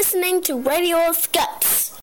Listening to Radio Scuts.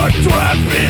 You're me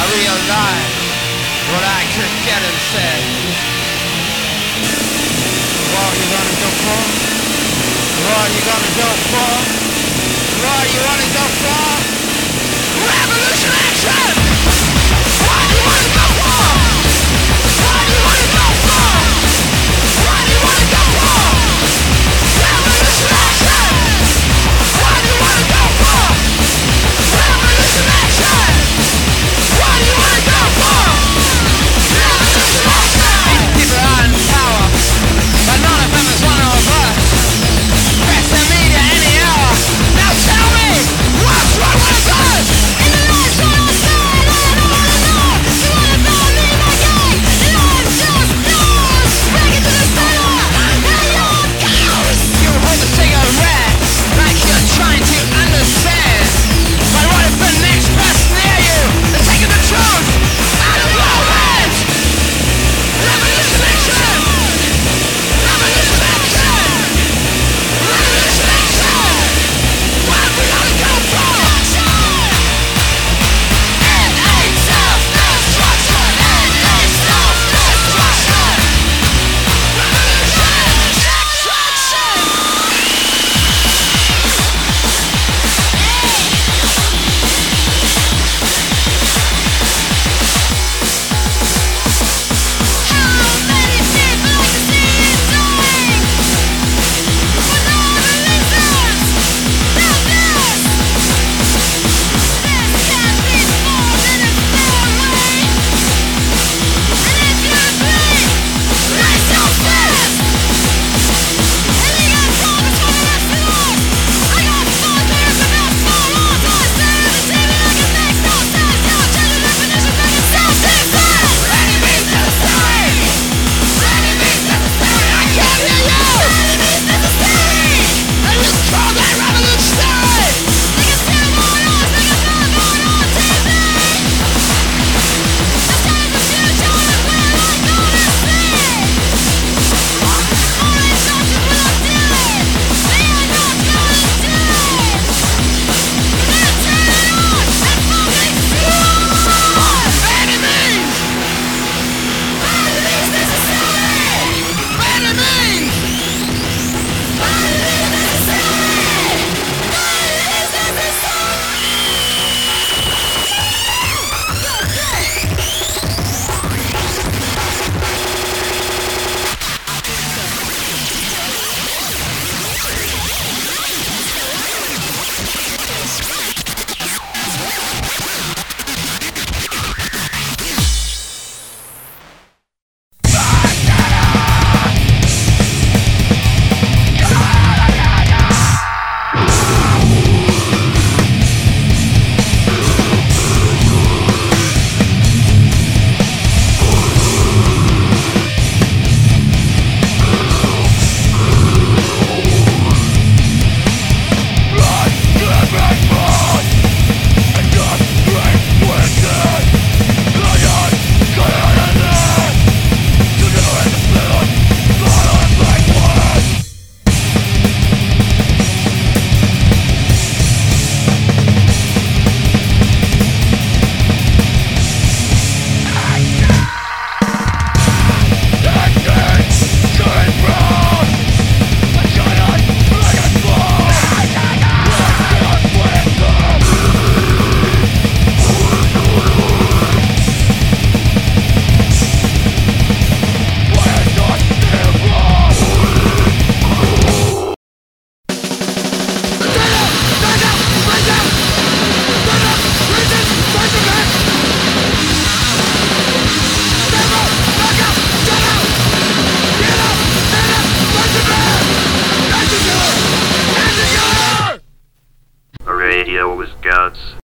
I realized what I could get and said. What you gonna go for? What are you gonna go for? What are you wanna go for? Revolution action!